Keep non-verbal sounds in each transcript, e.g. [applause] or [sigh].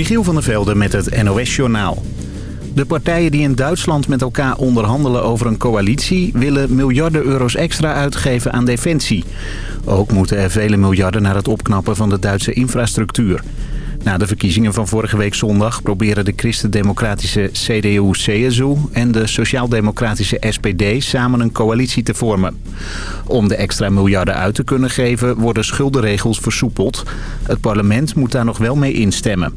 Michiel van der Velde met het NOS-journaal. De partijen die in Duitsland met elkaar onderhandelen over een coalitie... willen miljarden euro's extra uitgeven aan defensie. Ook moeten er vele miljarden naar het opknappen van de Duitse infrastructuur. Na de verkiezingen van vorige week zondag proberen de christendemocratische CDU-CSU en de sociaal-democratische SPD samen een coalitie te vormen. Om de extra miljarden uit te kunnen geven worden schuldenregels versoepeld. Het parlement moet daar nog wel mee instemmen.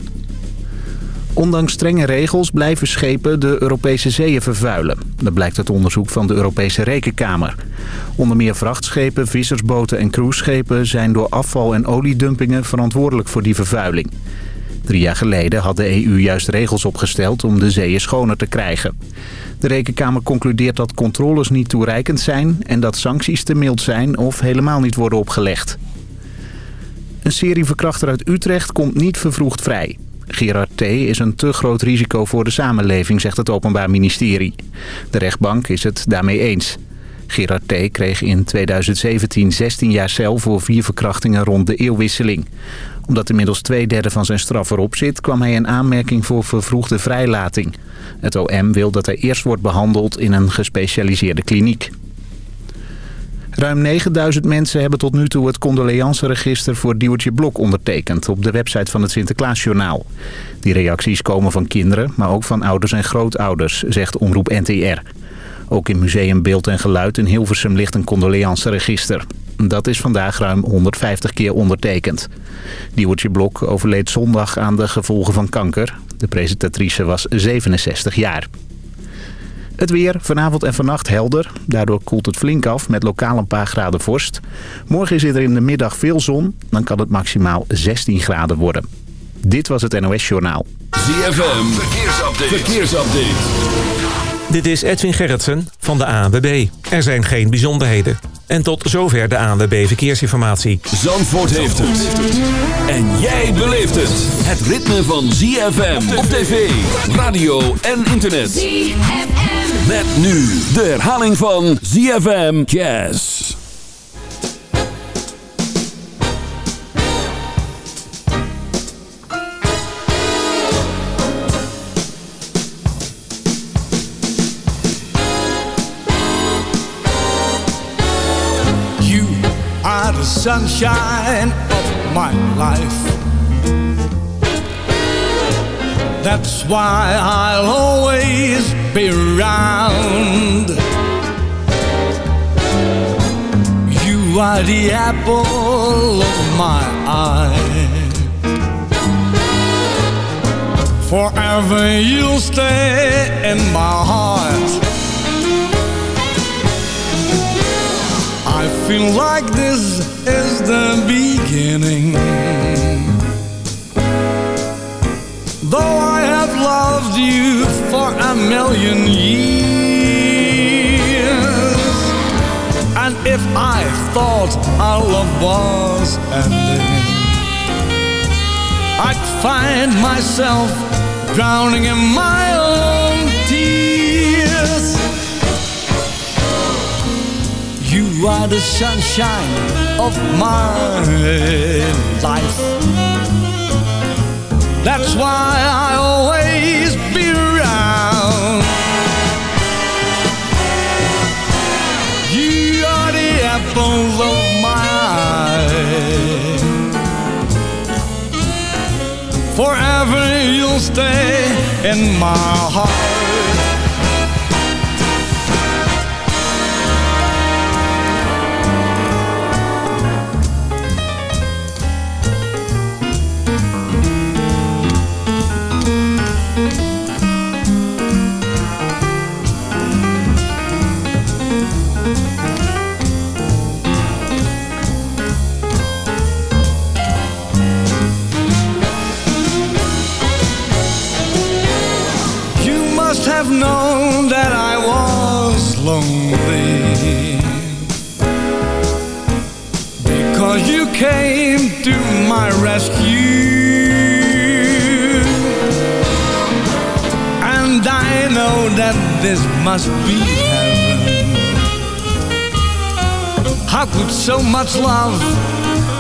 Ondanks strenge regels blijven schepen de Europese zeeën vervuilen. Dat blijkt uit onderzoek van de Europese Rekenkamer. Onder meer vrachtschepen, vissersboten en cruiseschepen... zijn door afval- en oliedumpingen verantwoordelijk voor die vervuiling. Drie jaar geleden had de EU juist regels opgesteld om de zeeën schoner te krijgen. De Rekenkamer concludeert dat controles niet toereikend zijn... en dat sancties te mild zijn of helemaal niet worden opgelegd. Een serieverkrachter uit Utrecht komt niet vervroegd vrij. Gerard T. is een te groot risico voor de samenleving, zegt het Openbaar Ministerie. De rechtbank is het daarmee eens. Gerard T. kreeg in 2017 16 jaar cel voor vier verkrachtingen rond de eeuwwisseling. Omdat inmiddels twee derde van zijn straf erop zit... kwam hij in aanmerking voor vervroegde vrijlating. Het OM wil dat hij eerst wordt behandeld in een gespecialiseerde kliniek. Ruim 9000 mensen hebben tot nu toe het condoleanceregister voor Diewertje Blok ondertekend op de website van het Sinterklaasjournaal. Die reacties komen van kinderen, maar ook van ouders en grootouders, zegt Omroep NTR. Ook in Museum Beeld en Geluid in Hilversum ligt een condoleanceregister. Dat is vandaag ruim 150 keer ondertekend. Diewertje Blok overleed zondag aan de gevolgen van kanker. De presentatrice was 67 jaar. Het weer, vanavond en vannacht helder. Daardoor koelt het flink af met lokaal een paar graden vorst. Morgen is er in de middag veel zon. Dan kan het maximaal 16 graden worden. Dit was het NOS Journaal. ZFM, verkeersupdate. verkeersupdate. Dit is Edwin Gerritsen van de ANWB. Er zijn geen bijzonderheden. En tot zover de ANWB Verkeersinformatie. Zandvoort heeft het. En jij beleeft het. Het ritme van ZFM op tv, radio en internet. ZFM. Met nu de herhaling van ZFM Jazz. You are the sunshine of my life. That's why I'll always be around. You are the apple of my eye. Forever you'll stay in my heart. I feel like this is the beginning. Though I have loved you for a million years And if I thought our love was ending I'd find myself drowning in my own tears. You are the sunshine of my life that's why I always be around. You are the apple of my eye. Forever you'll stay in my heart. Known that I was lonely. Because you came to my rescue. And I know that this must be heaven. How could so much love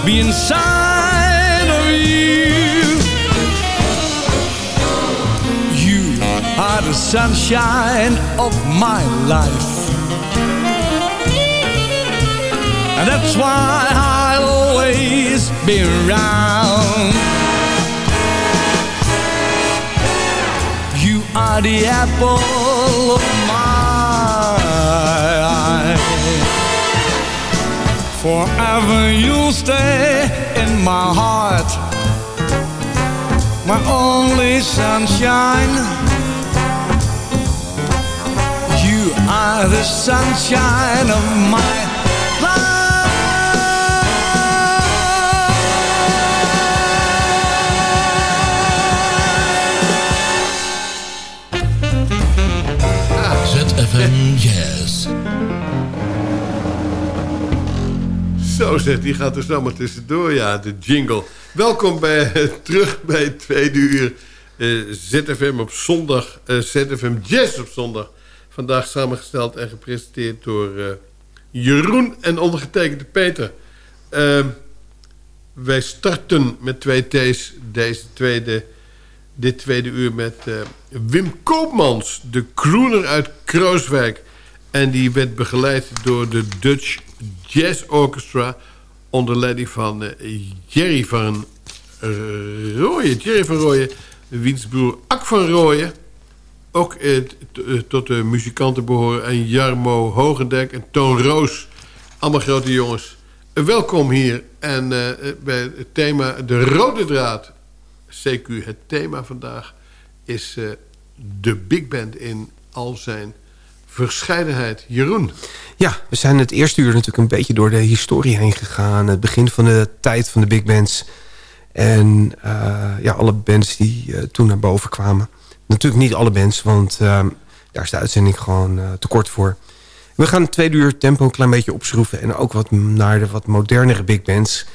be inside sunshine of my life. And that's why I'll always be around. You are the apple of my eye. Forever you'll stay in my heart. My only sunshine. You are the sunshine of my ZFM Jazz. Zo zeg, die gaat er zomaar tussendoor, ja, de jingle. Welkom bij, [laughs] terug bij het tweede uur uh, eh, ZFM op zondag, uh, eh, ZFM Jazz op zondag. Vandaag samengesteld en gepresenteerd door uh, Jeroen en ondergetekende Peter. Ehm, wij starten met twee T's deze tweede, dit tweede uur met Wim Koopmans, de crooner uit Krooswijk. En die werd begeleid door de Dutch Jazz Orchestra... onder leiding van uh, Jerry van Rooyen. Jerry van Rooyen, wiens broer Ak van Rooyen... ook uh, tot de muzikanten behoren. En Jarmo Hogendek en Toon Roos. Allemaal grote jongens. welkom hier. En bij het thema De Rode Draad... CQ, het thema vandaag is de big band in al zijn verscheidenheid. Jeroen. Ja, we zijn het eerste uur natuurlijk een beetje door de historie heen gegaan. Het begin van de tijd van de big bands. En ja, alle bands die toen naar boven kwamen. Natuurlijk niet alle bands, want uh, daar is de uitzending gewoon te kort voor. We gaan het tweede uur tempo een klein beetje opschroeven. En ook wat naar de wat modernere big bands.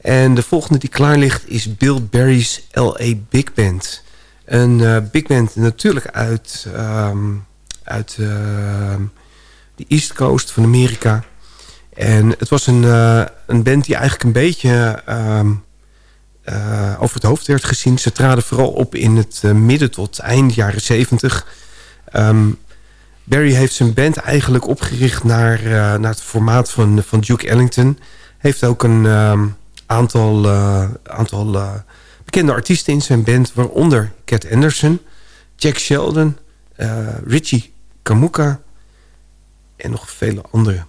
En de volgende die klaar ligt is Bill Berry's L.A. Big Band. Een uh, big band natuurlijk uit, um, uit uh, de East Coast van Amerika. En het was een, uh, een band die eigenlijk een beetje over het hoofd werd gezien. Ze traden vooral op in het midden tot eind jaren zeventig. Um, Barry heeft zijn band eigenlijk opgericht naar, naar het formaat van, van Duke Ellington. Heeft ook een aantal, aantal bekende artiesten in zijn band... waaronder Cat Anderson, Jack Sheldon, Richie Kamuka en nog vele anderen.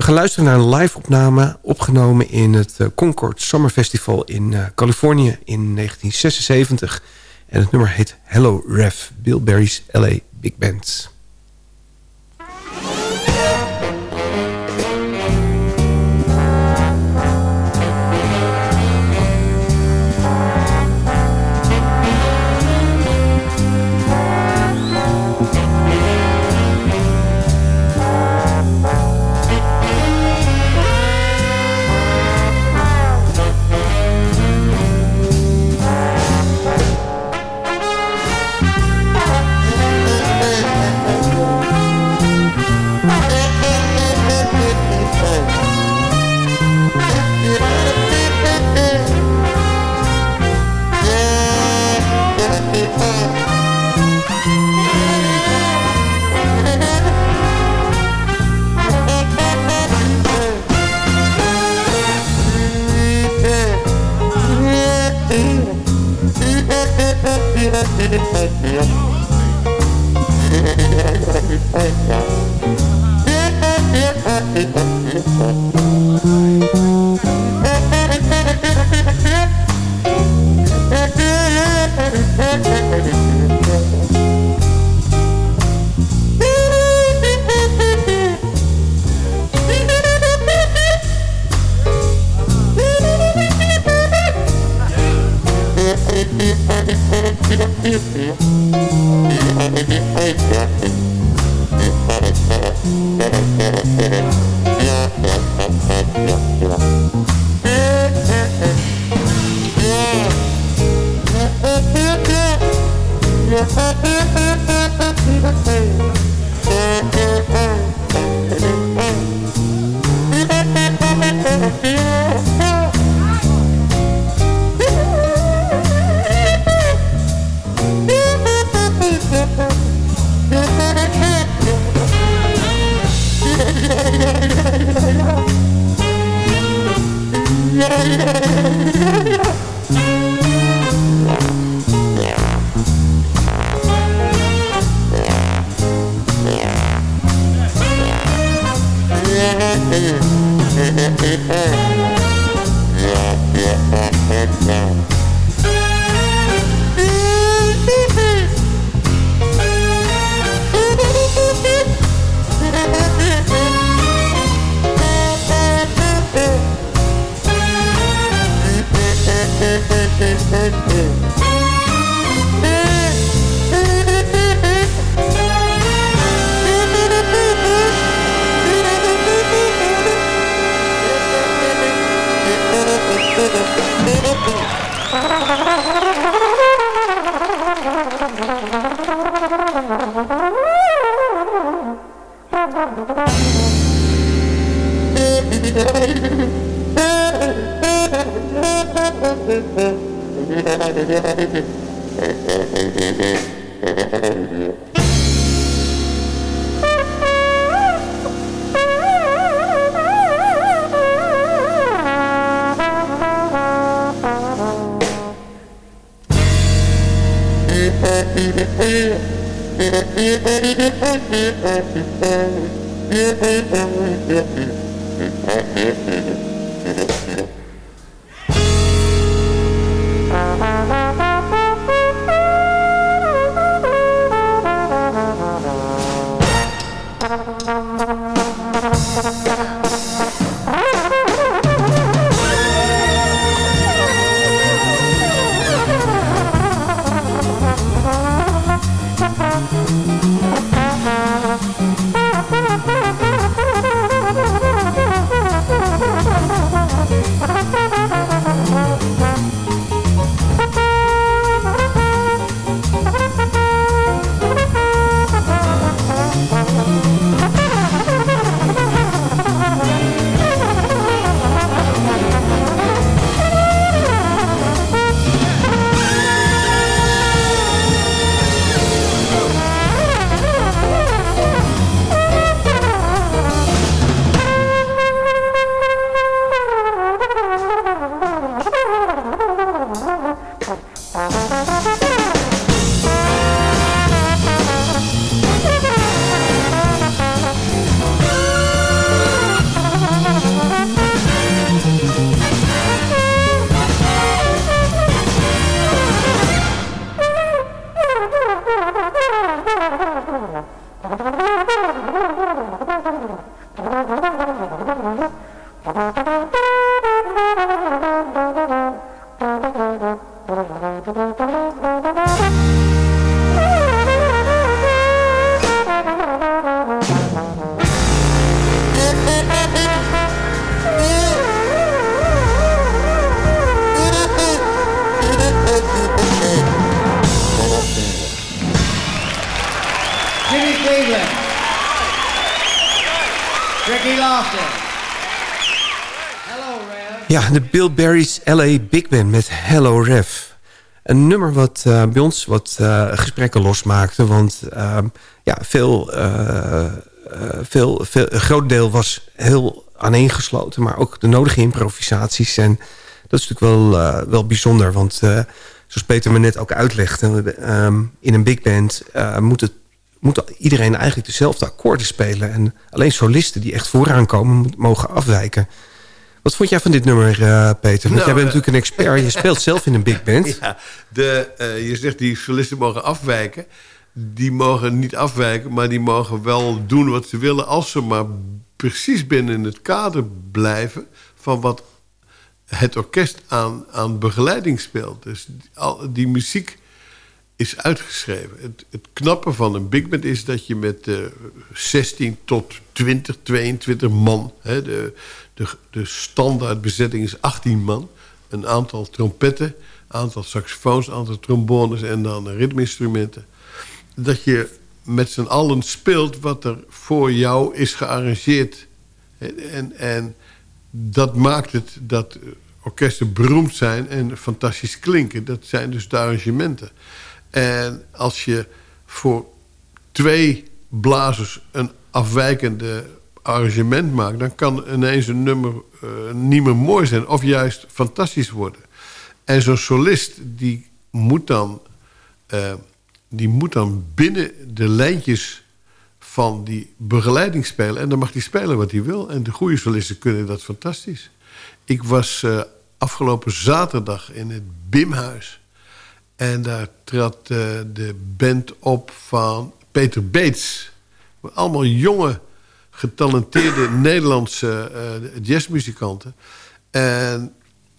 We gaan luisteren naar een live-opname opgenomen in het uh, Concord Summer Festival in uh, Californië in 1976. En het nummer heet Hello Ref, Bill Berry's LA Big Band. Thank [laughs] Jimmy de Bill Barry's LA Big Band met Hello Rev. Een nummer wat uh, bij ons wat uh, gesprekken losmaakte. Want uh, ja, veel, veel, veel, een groot deel was heel aaneengesloten. Maar ook de nodige improvisaties. En dat is natuurlijk wel, wel bijzonder. Want zoals Peter me net ook uitlegde... Um, in een big band moet, het, moet iedereen eigenlijk dezelfde akkoorden spelen. En alleen solisten die echt vooraan komen mogen afwijken... Wat vond jij van dit nummer, uh, Peter? Want nou, jij bent natuurlijk een expert. Je speelt zelf in een big band. [laughs] Ja, de, uh, je zegt die solisten mogen afwijken. Die mogen niet afwijken, maar die mogen wel doen wat ze willen... als ze maar precies binnen het kader blijven... van wat het orkest aan, aan begeleiding speelt. Dus al, die muziek is uitgeschreven. Het, het knappe van een big band is dat je met uh, 16 tot 20, 22 man... Hè, de, de, de standaardbezetting is 18 man. Een aantal trompetten, aantal saxofoons, aantal trombones... en dan ritmeinstrumenten. Dat je met z'n allen speelt wat er voor jou is gearrangeerd. En, en dat maakt het dat orkesten beroemd zijn en fantastisch klinken. Dat zijn dus de arrangementen. En als je voor twee blazers een afwijkende arrangement maakt... dan kan ineens een nummer uh, niet meer mooi zijn... of juist fantastisch worden. En zo'n solist die moet, dan, uh, die moet dan binnen de lijntjes van die begeleiding spelen. En dan mag hij spelen wat hij wil. En de goede solisten kunnen dat fantastisch. Ik was uh, afgelopen zaterdag in het Bimhuis. En daar trad de band op van Peter Beets. Allemaal jonge, getalenteerde Nederlandse uh, jazzmuzikanten. En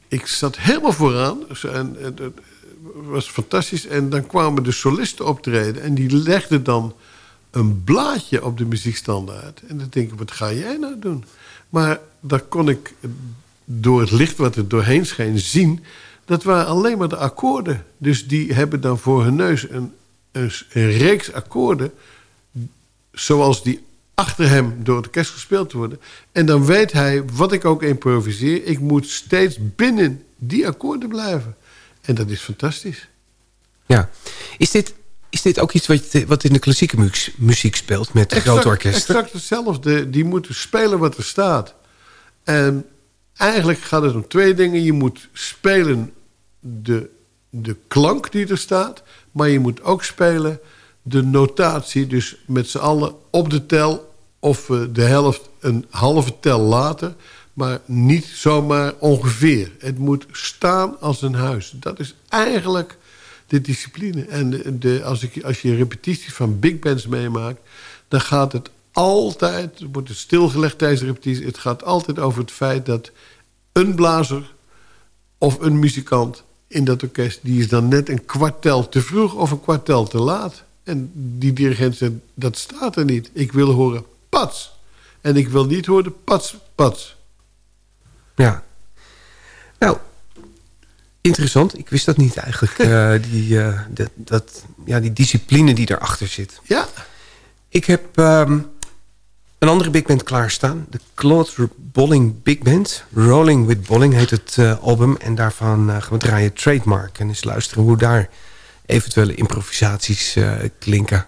ik zat helemaal vooraan. En, het was fantastisch. En dan kwamen de solisten optreden. En die legden dan een blaadje op de muziekstandaard. En dan denk ik, wat ga jij nou doen? Maar dan kon ik door het licht wat er doorheen scheen zien... dat waren alleen maar de akkoorden. Dus die hebben dan voor hun neus een, een reeks akkoorden... zoals die achter hem door het orkest gespeeld worden. En dan weet hij, wat ik ook improviseer... ik moet steeds binnen die akkoorden blijven. En dat is fantastisch. Ja. Is dit, is dit ook iets wat, wat in de klassieke muziek speelt met exact, grote orkesten? Exact hetzelfde. Die moeten spelen wat er staat. En eigenlijk gaat het om twee dingen. Je moet spelen de, de klank die er staat... maar je moet ook spelen de notatie. Dus met z'n allen op de tel of de helft een halve tel later... maar niet zomaar ongeveer. Het moet staan als een huis. Dat is eigenlijk de discipline. En de, als, ik, als je repetities van big bands meemaakt... dan gaat het altijd, wordt het stilgelegd tijdens de repetitie... het gaat altijd over het feit dat een blazer of een muzikant in dat orkest... die is dan net een kwartel te vroeg of een kwartel te laat. En die dirigent zegt, dat staat er niet. Ik wil horen pats. En ik wil niet horen pats, pats. Ja. Nou, interessant. Ik wist dat niet eigenlijk. uh, die, uh, dat, dat, ja, die discipline die erachter zit. Ja. Ik heb um, een andere big band klaarstaan. De Claude Bolling Big Band. Rolling with Bolling heet het uh, album. En daarvan gaan we draaien Trademark. En eens luisteren hoe daar eventuele improvisaties klinken.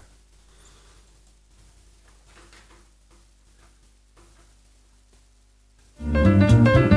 Música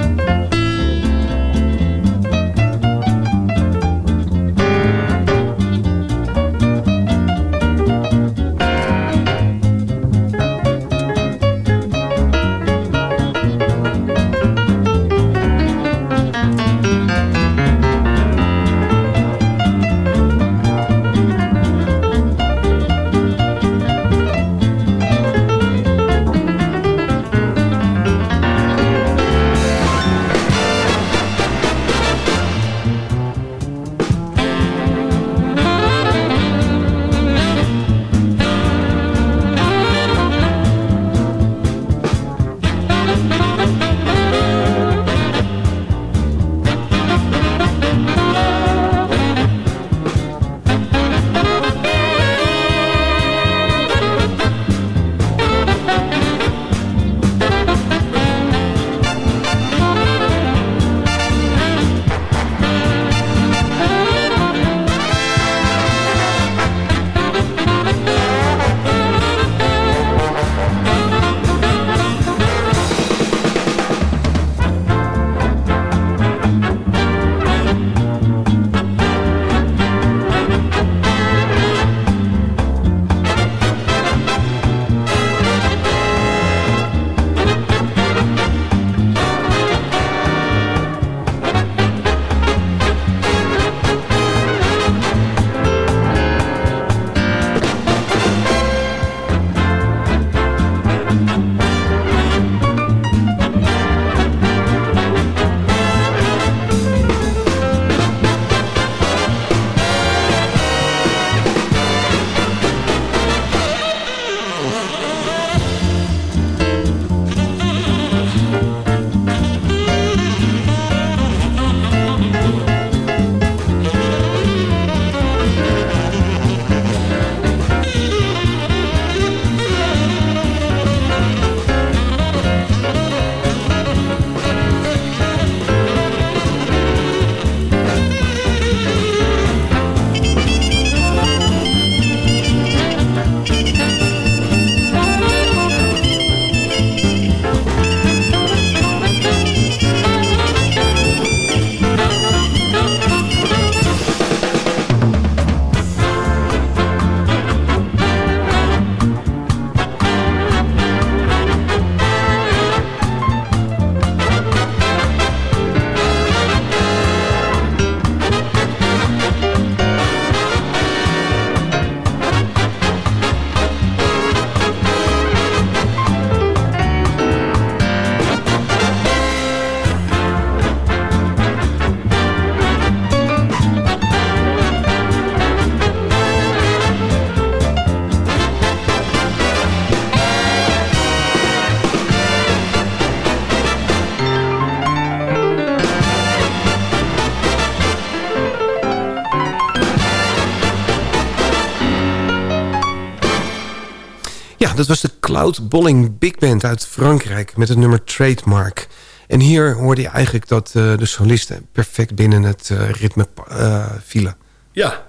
dat was de Cloud Bolling Big Band uit Frankrijk met het nummer Trademark. En hier hoorde je eigenlijk dat uh, de solisten perfect binnen het uh, ritme uh, vielen. Ja,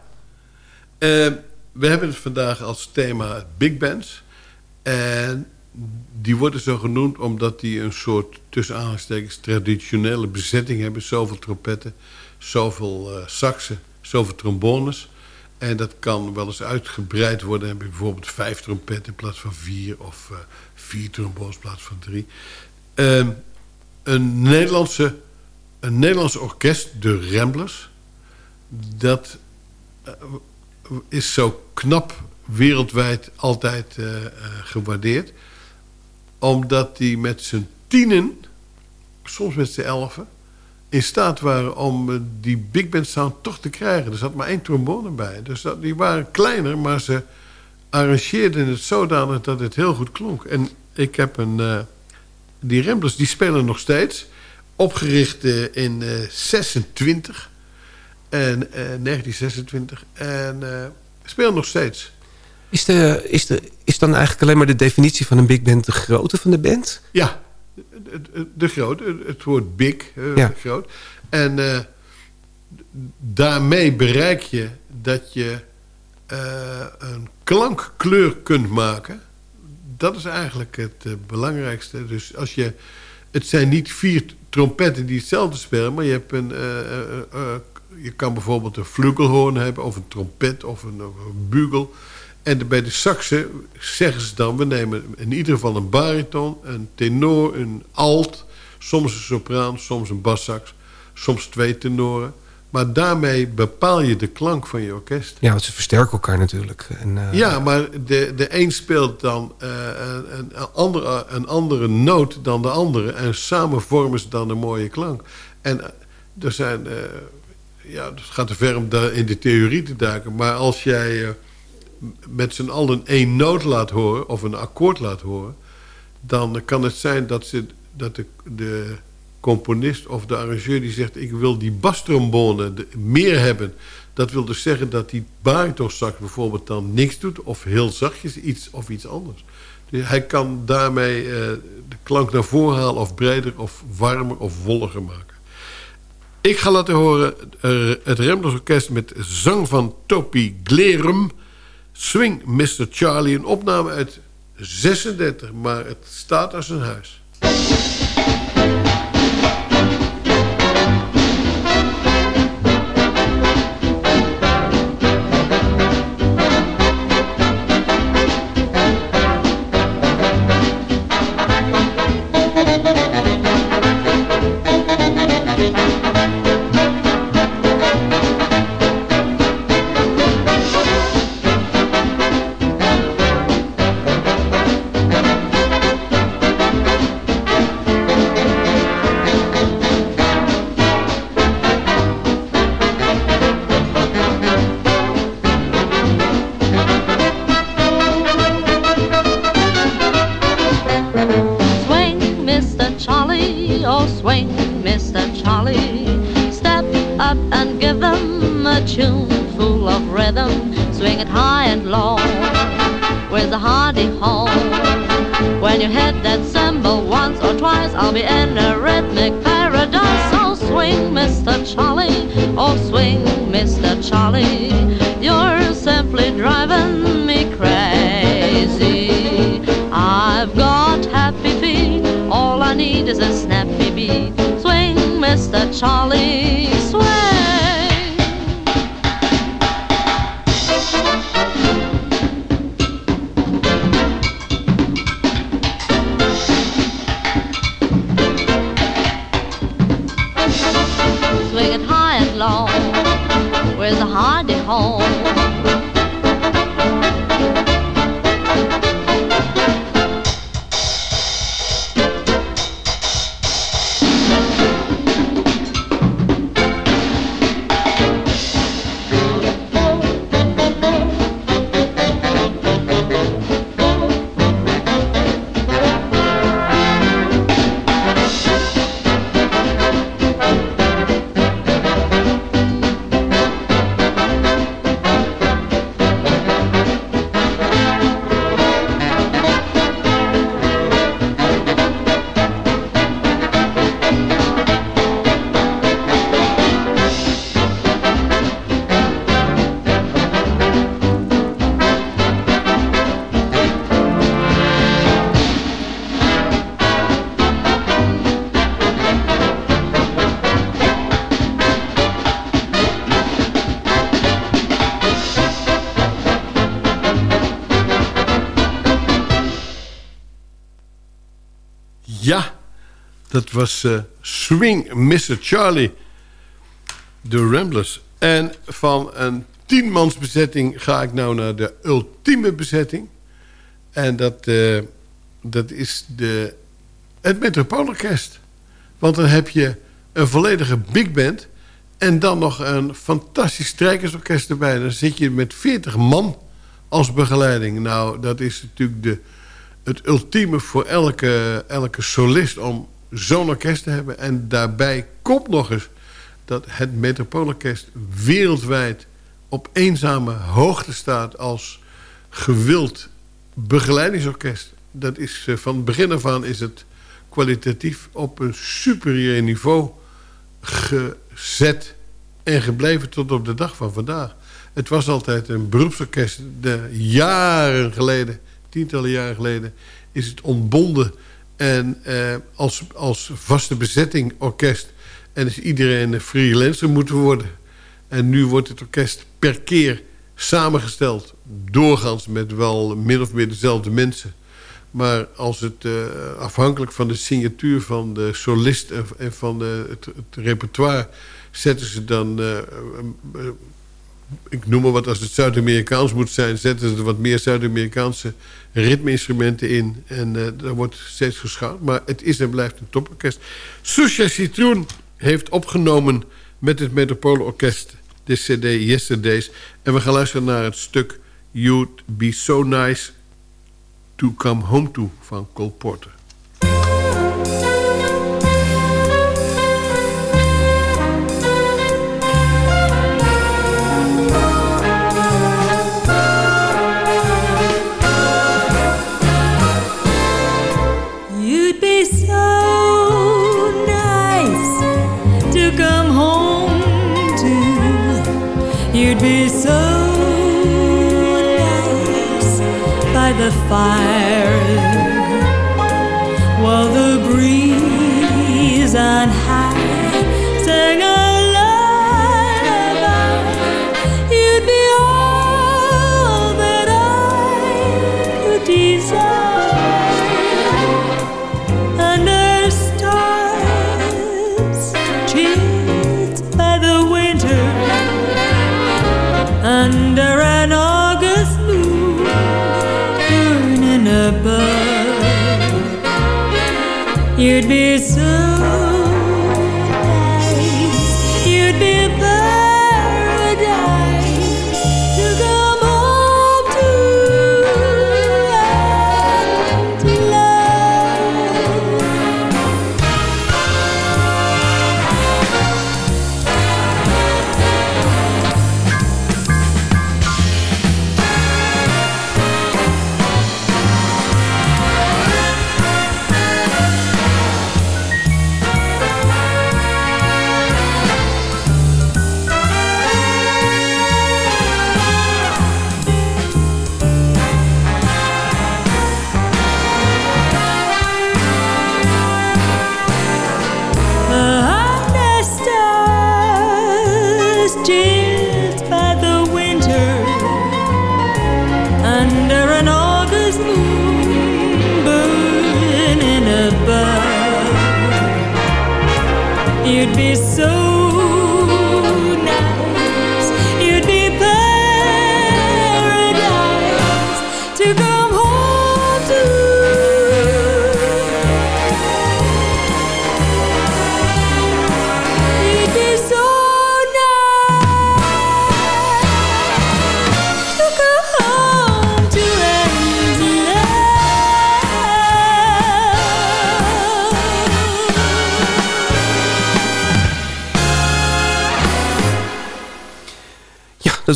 we hebben het vandaag als thema Big Bands. En die worden zo genoemd omdat die een soort tussen aanhalingstekens traditionele bezetting hebben. Zoveel trompetten, zoveel saxen, zoveel trombones. En dat kan wel eens uitgebreid worden. Heb bijvoorbeeld vijf trompetten in plaats van vier... of uh, vier trombones in plaats van drie. Uh, een, Nederlandse, een Nederlands orkest, de Ramblers... dat uh, is zo knap wereldwijd altijd uh, gewaardeerd. Omdat die met zijn tienen, soms met z'n elfen in staat waren om eh, die big band sound toch te krijgen. Er zat maar één trombone bij. Dus dat, die waren kleiner, maar ze arrangeerden het zodanig dat het heel goed klonk. En ik heb een... Uh, die Ramblers, die spelen nog steeds. Opgericht uh, in 26. En, 1926. En spelen nog steeds. Is, de, is, de, is dan eigenlijk alleen maar de definitie van een big band de grootte van de band? Ja, de groot, het woord big, ja. groot. En uh, daarmee bereik je dat je uh, een klankkleur kunt maken. Dat is eigenlijk het uh, belangrijkste. Dus als je, het zijn niet vier trompetten die hetzelfde spelen, maar je hebt een, je kan bijvoorbeeld een flugelhoorn hebben, of een trompet, of een, of een bugel. En bij de saxen zeggen ze dan... we nemen in ieder geval een bariton, een tenor, een alt... soms een sopraan, soms een bassax, soms twee tenoren. Maar daarmee bepaal je de klank van je orkest. Ja, want ze versterken elkaar natuurlijk. En, uh... Ja, maar de, de een speelt dan uh, een, andere, een andere noot dan de andere... en samen vormen ze dan een mooie klank. En er zijn... Uh, ja, het gaat te ver om daar in de theorie te duiken... maar als jij met z'n allen één noot laat horen... of een akkoord laat horen... dan kan het zijn dat, ze, dat de, de componist of de arrangeur die zegt... ik wil die bastrombone meer hebben. Dat wil dus zeggen dat die baritonsax bijvoorbeeld dan niks doet... of heel zachtjes iets of iets anders. Dus hij kan daarmee uh, de klank naar voren halen... of breder of warmer of wolliger maken. Ik ga laten horen uh, het Remblers Orkest met zang van Topi Glerum... Swing Mr. Charlie, een opname uit 36, maar het staat als een huis. me in a rhythmic paradise. Oh, swing, Mr. Charlie. Oh, swing, Mr. Charlie. You're simply driving me crazy. I've got happy feet. All I need is a snappy beat. Swing, Mr. Charlie. Dat was uh, Swing Mr. Charlie. De Ramblers. En van een tienmans bezetting ga ik nou naar de ultieme bezetting. En dat, uh, dat is de, het Metropoolorkest. Want dan heb je een volledige big band... en dan nog een fantastisch strijkersorkest erbij. Dan zit je met 40 man als begeleiding. Nou, dat is natuurlijk de, het ultieme voor elke, elke solist... om zo'n orkest te hebben. En daarbij komt nog eens dat het Metropoolorkest wereldwijd op eenzame hoogte staat als gewild begeleidingsorkest. Dat is eh, van het begin af aan is het kwalitatief op een superieur niveau gezet en gebleven tot op de dag van vandaag. Het was altijd een beroepsorkest. De jaren geleden, tientallen jaren geleden, is het ontbonden en eh, als, als vaste bezetting orkest. En is iedereen een freelancer moeten worden. En nu wordt het orkest per keer samengesteld. Doorgaans met wel min of meer dezelfde mensen. Maar als het uh, afhankelijk van de signatuur van de solist en van de, het, het, repertoire... zetten ze dan, uh, ik noem maar wat als het Zuid-Amerikaans moet zijn... zetten ze er wat meer Zuid-Amerikaanse ritmeinstrumenten in. En daar wordt steeds geschouwd. Maar het is en blijft een toporkest. Susha Citroen heeft opgenomen met het Metropoolorkest de cd Yesterdays. En we gaan luisteren naar het stuk You'd Be So Nice To Come Home To van Cole Porter. Fire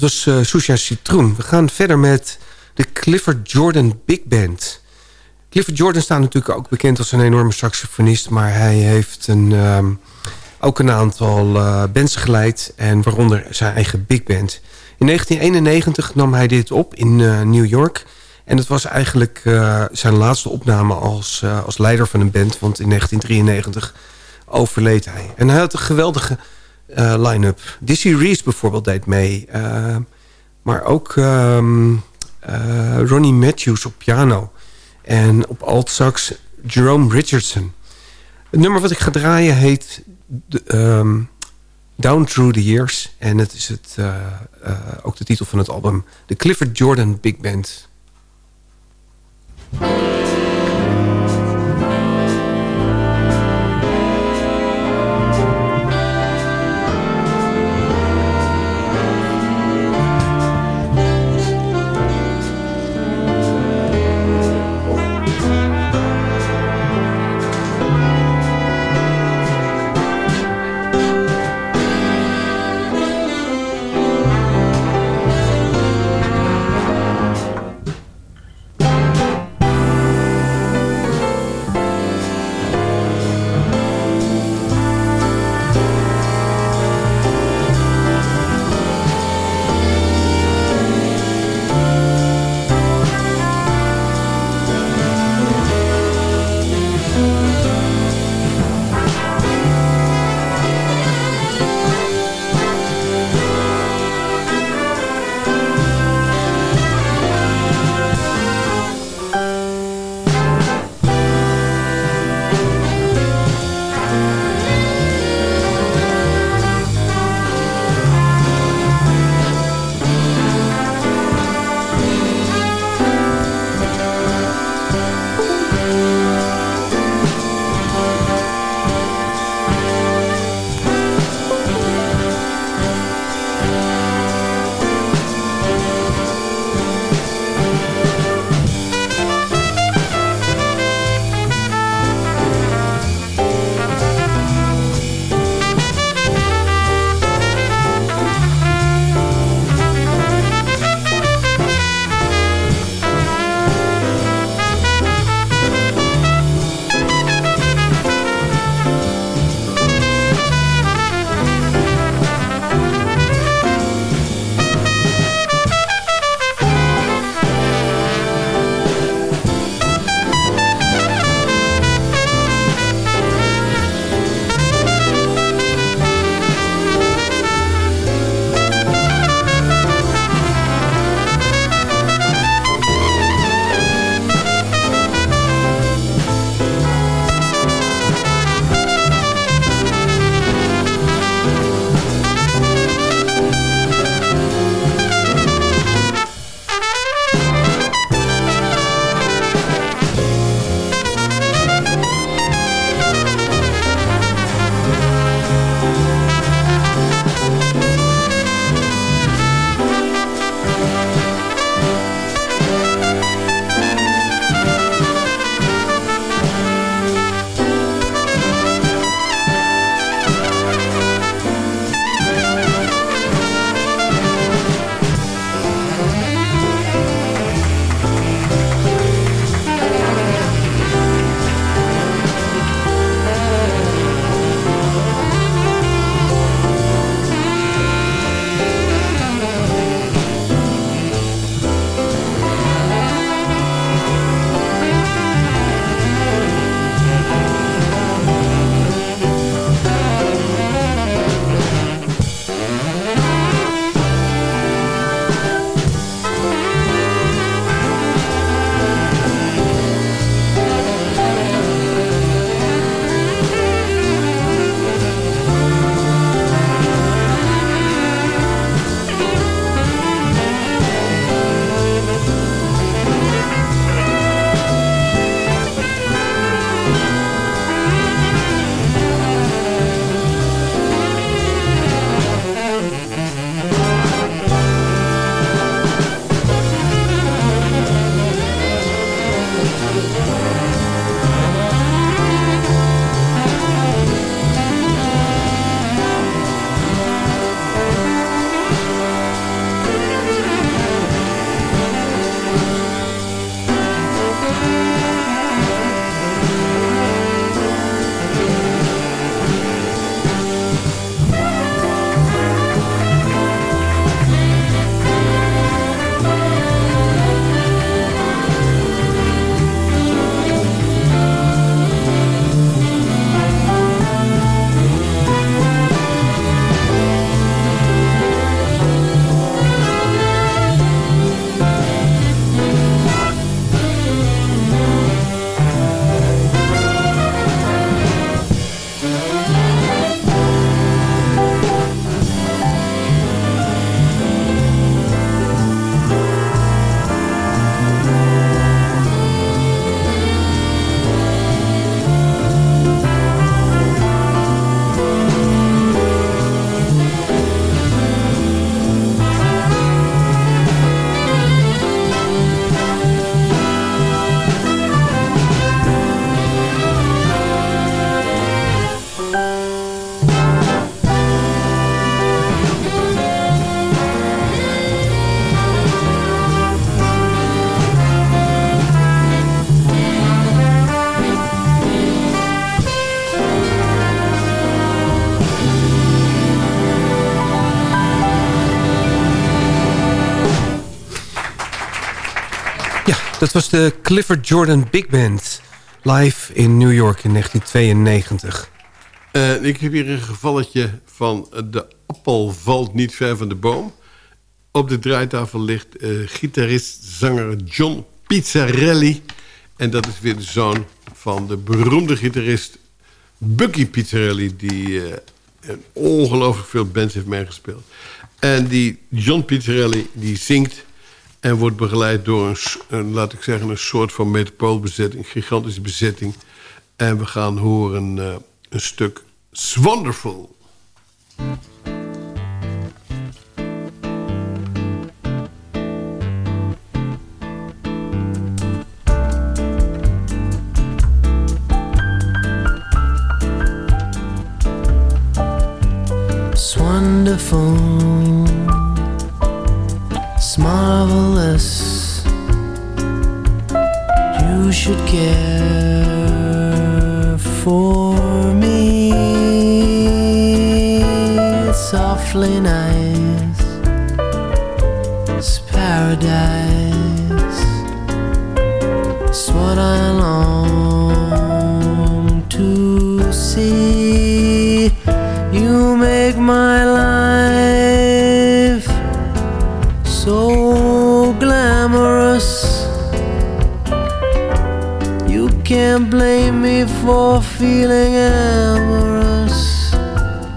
Dat was uh, Susha Citroen. We gaan verder met de Clifford Jordan Big Band. Clifford Jordan staat natuurlijk ook bekend als een enorme saxofonist... maar hij heeft een, ehm, ook een aantal eh, bands geleid... en waaronder zijn eigen big band. In 1991 nam hij dit op in eh, New York... en het was eigenlijk eh, zijn laatste opname als, eh, als leider van een band... want in 1993 overleed hij. En hij had een geweldige eh, line-up. Dizzy Reese bijvoorbeeld deed mee... eh, maar ook ehm, eh, Ronnie Matthews op piano... En op alt sax Jerome Richardson. Het nummer wat ik ga draaien heet ehm, Down Through the Years. En het is het, eh, eh, ook de titel van het album. De Clifford Jordan Big Band. Dat was de Clifford Jordan Big Band. Live in New York in 1992. Uh, ik heb hier een gevalletje van de appel valt niet ver van de boom. Op de draaitafel ligt uh, gitarist-zanger John Pizzarelli. En dat is weer de zoon van de beroemde gitarist Bucky Pizzarelli... die ongelooflijk veel bands heeft meegespeeld. En die John Pizzarelli die zingt en wordt begeleid door een, laat ik zeggen, een soort van metropoolbezetting. Gigantische bezetting. En we gaan horen uh, een stuk Wonderful. It's wonderful It's marvelous. You should care for me. Softly nice can't blame me for feeling amorous.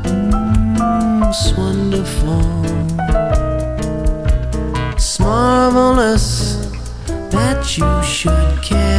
Mm, it's wonderful. It's marvelous that you should care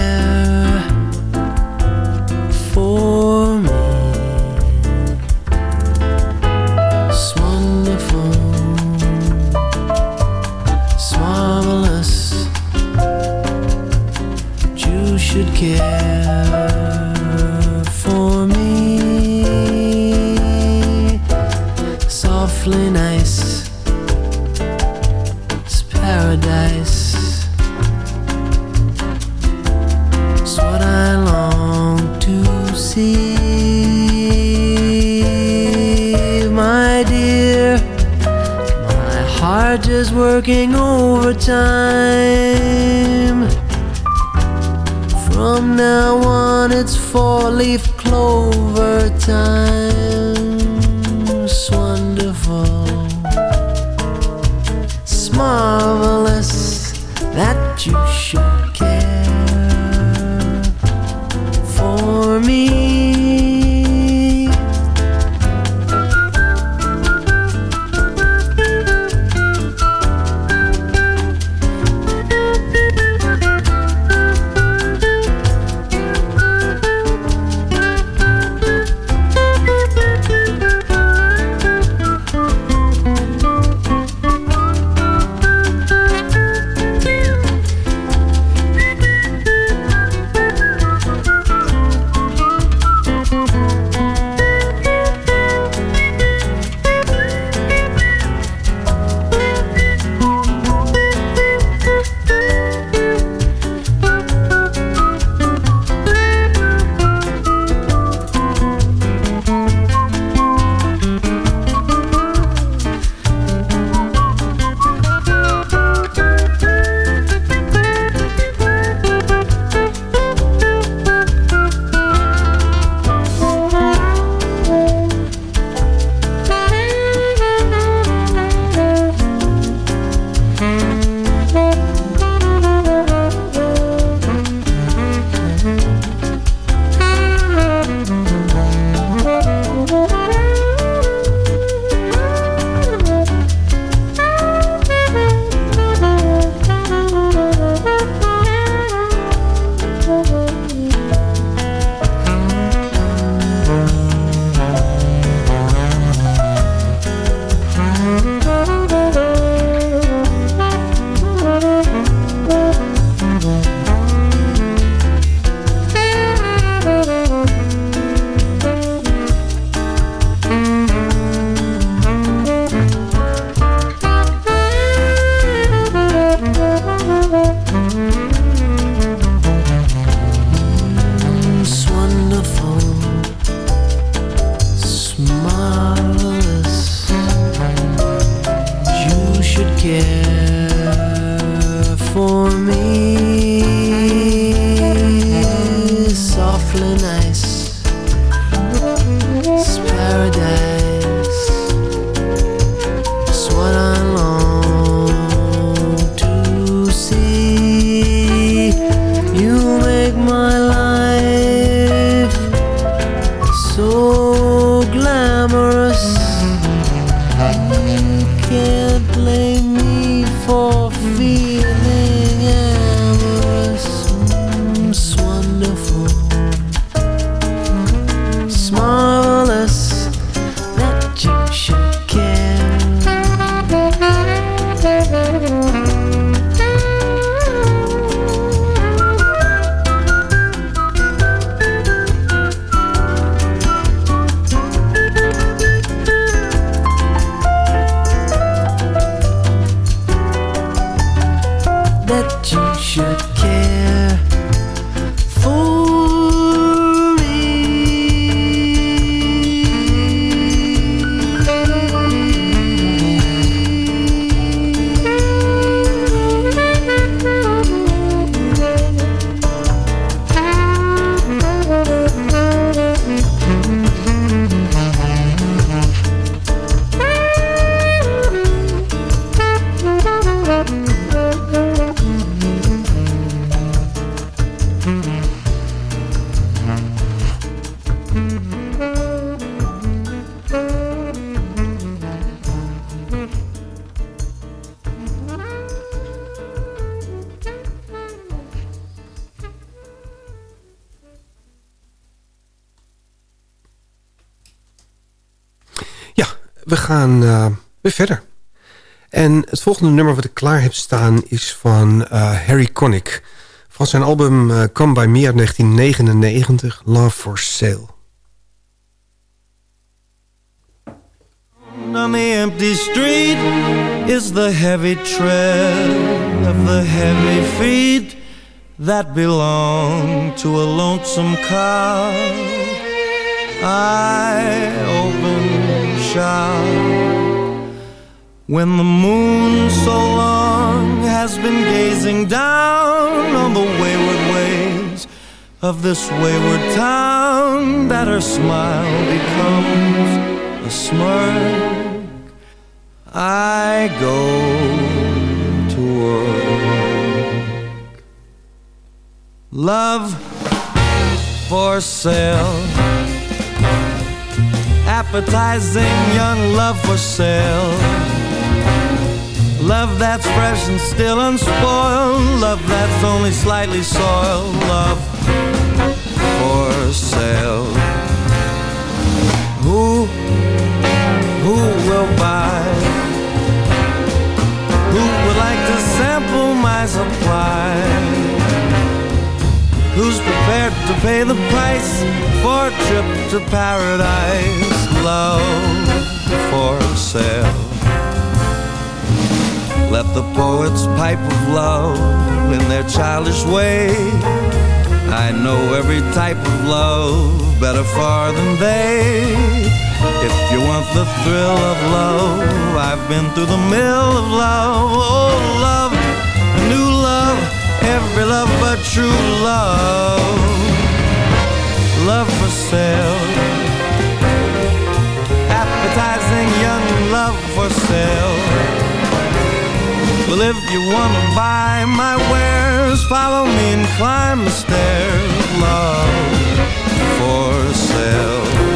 gaan uh, weer verder. En het volgende nummer wat ik klaar heb staan is van uh, Harry Connick. Van zijn album uh, Come By Me uit 1999, Love for Sale. On the empty street is the heavy tread of the heavy feet that belong to a lonesome car. I open when the moon so long has been gazing down on the wayward ways of this wayward town that her smile becomes a smirk. I go to work. Love for sale appetizing young love for sale. Love that's fresh and still unspoiled. Love that's only slightly soiled. Love for sale. Who, who will buy? Who would like to sample my supply? Who's prepared to pay the price for a trip to paradise? Love for sale. Let the poets pipe of love in their childish way. I know every type of love better far than they. If you want the thrill of love, I've been through the mill of love. Oh, love, every love but true love. Love for sale. Appetizing young love for sale. Well, if you wanna buy my wares, follow me and climb the stairs. Love for sale.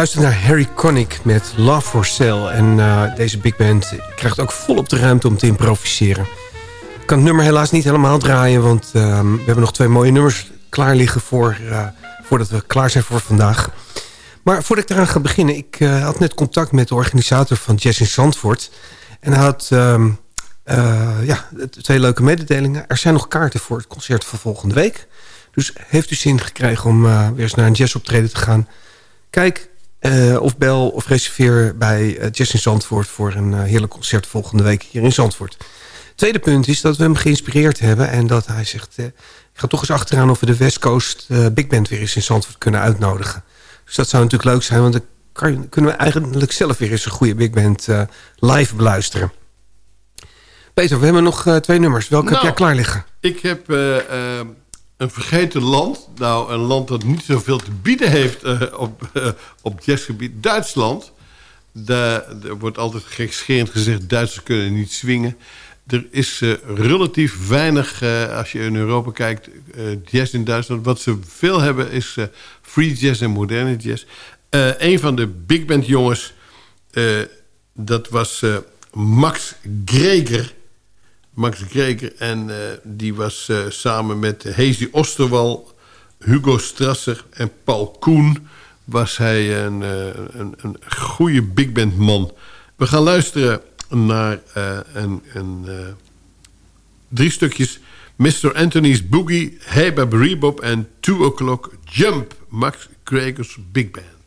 Luisteren naar Harry Connick met Love for Sale. En uh, deze big band krijgt ook volop de ruimte om te improviseren. Ik kan het nummer helaas niet helemaal draaien... want uh, we hebben nog twee mooie nummers klaar liggen... Voor, uh, voordat we klaar zijn voor vandaag. Maar voordat ik eraan ga beginnen... ik uh, had net contact met de organisator van Jazz in Zandvoort. En hij had um, ja, twee leuke mededelingen. Er zijn nog kaarten voor het concert van volgende week. Dus heeft u zin gekregen om weer eens naar een jazzoptreden te gaan... Kijk uh, of bel of reserveer bij uh, Jazz in Zandvoort... voor een uh, heerlijk concert volgende week hier in Zandvoort. Tweede punt is dat we hem geïnspireerd hebben... en dat hij zegt, ik ga toch eens achteraan... of we de West Coast Big Band weer eens in Zandvoort kunnen uitnodigen. Dus dat zou natuurlijk leuk zijn... want dan kan, kunnen we eigenlijk zelf weer eens een goede Big Band live beluisteren. Peter, we hebben nog twee nummers. Welke nou, heb jij klaar liggen? Ik heb een vergeten land. Nou, een land dat niet zoveel te bieden heeft uh, op, uh, op jazzgebied. Duitsland. Er wordt altijd gekscherend gezegd... Duitsers kunnen niet swingen. Er is uh, relatief weinig, als je in Europa kijkt... jazz in Duitsland. Wat ze veel hebben is free jazz en moderne jazz. een van de big band jongens... dat was Max Greger... Max Kreker. En uh, die was uh, samen met Hezi Osterwal, Hugo Strasser en Paul Koen... was hij een, uh, een, een goede big band man. We gaan luisteren naar een, een, drie stukjes... Mr. Anthony's Boogie, Hey Bab Rebop en Two O'Clock Jump. Max Krekers Big Band.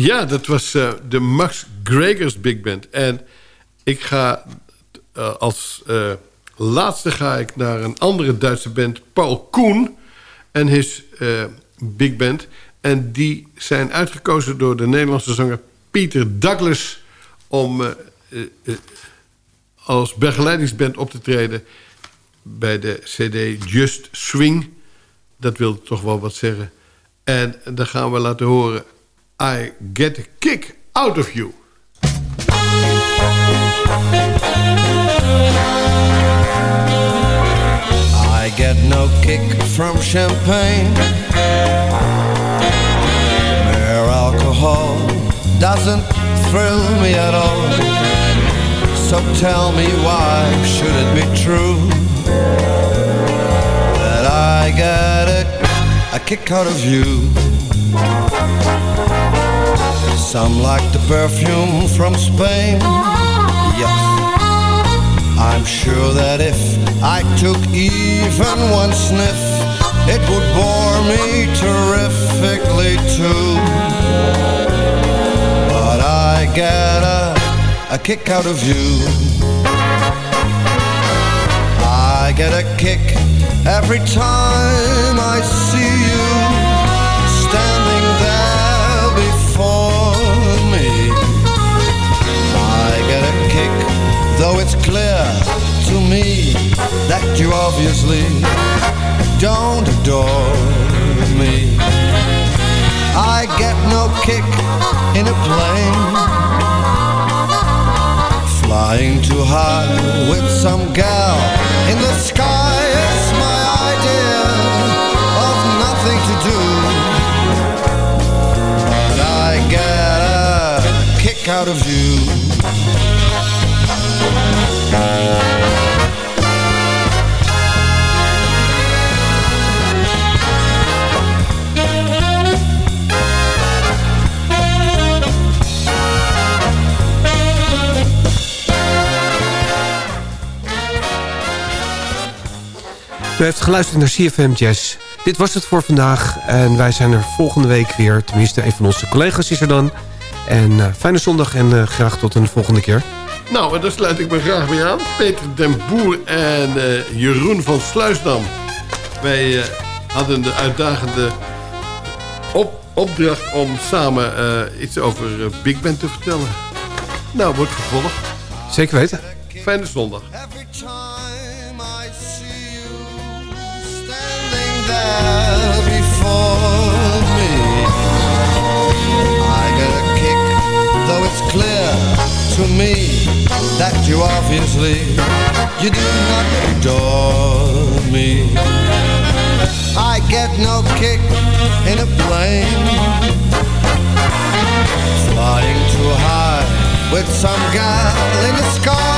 Ja, dat was uh, de Max Gregors Big Band. En ik ga uh, als uh, laatste ga ik naar een andere Duitse band, Paul Koen en his Big Band. En die zijn uitgekozen door de Nederlandse zanger Peter Douglas... om eh, eh, eh, als begeleidingsband op te treden... bij de cd Just Swing. Dat wil toch wel wat zeggen. En dan gaan we laten horen... I get a kick out of you. I get no kick from champagne. Mere alcohol doesn't thrill me at all. So tell me why should it be true that I get a, kick out of you? Some like the perfume from Spain. Yes. I'm sure that if I took even one sniff, it would bore me terrifically too. But I get a, a kick out of you. I get a kick every time I see you though it's clear to me that you obviously don't adore me. I get no kick in a plane, flying too high with some gal in the sky. It's my idea of nothing to do, but I get a kick out of you. U heeft geluisterd naar CFM Jazz. Dit was het voor vandaag. En wij zijn er volgende week weer. Tenminste, een van onze collega's is er dan. En eh, fijne zondag en eh, graag tot een volgende keer. Nou, en daar sluit ik me graag bij aan. Peter den Boer en eh, Jeroen van Sluisdam. Wij hadden de uitdagende op opdracht om samen eh, iets over Big Band te vertellen. Nou, wordt vervolgd. Zeker weten. Fijne zondag. Some gal in the sky.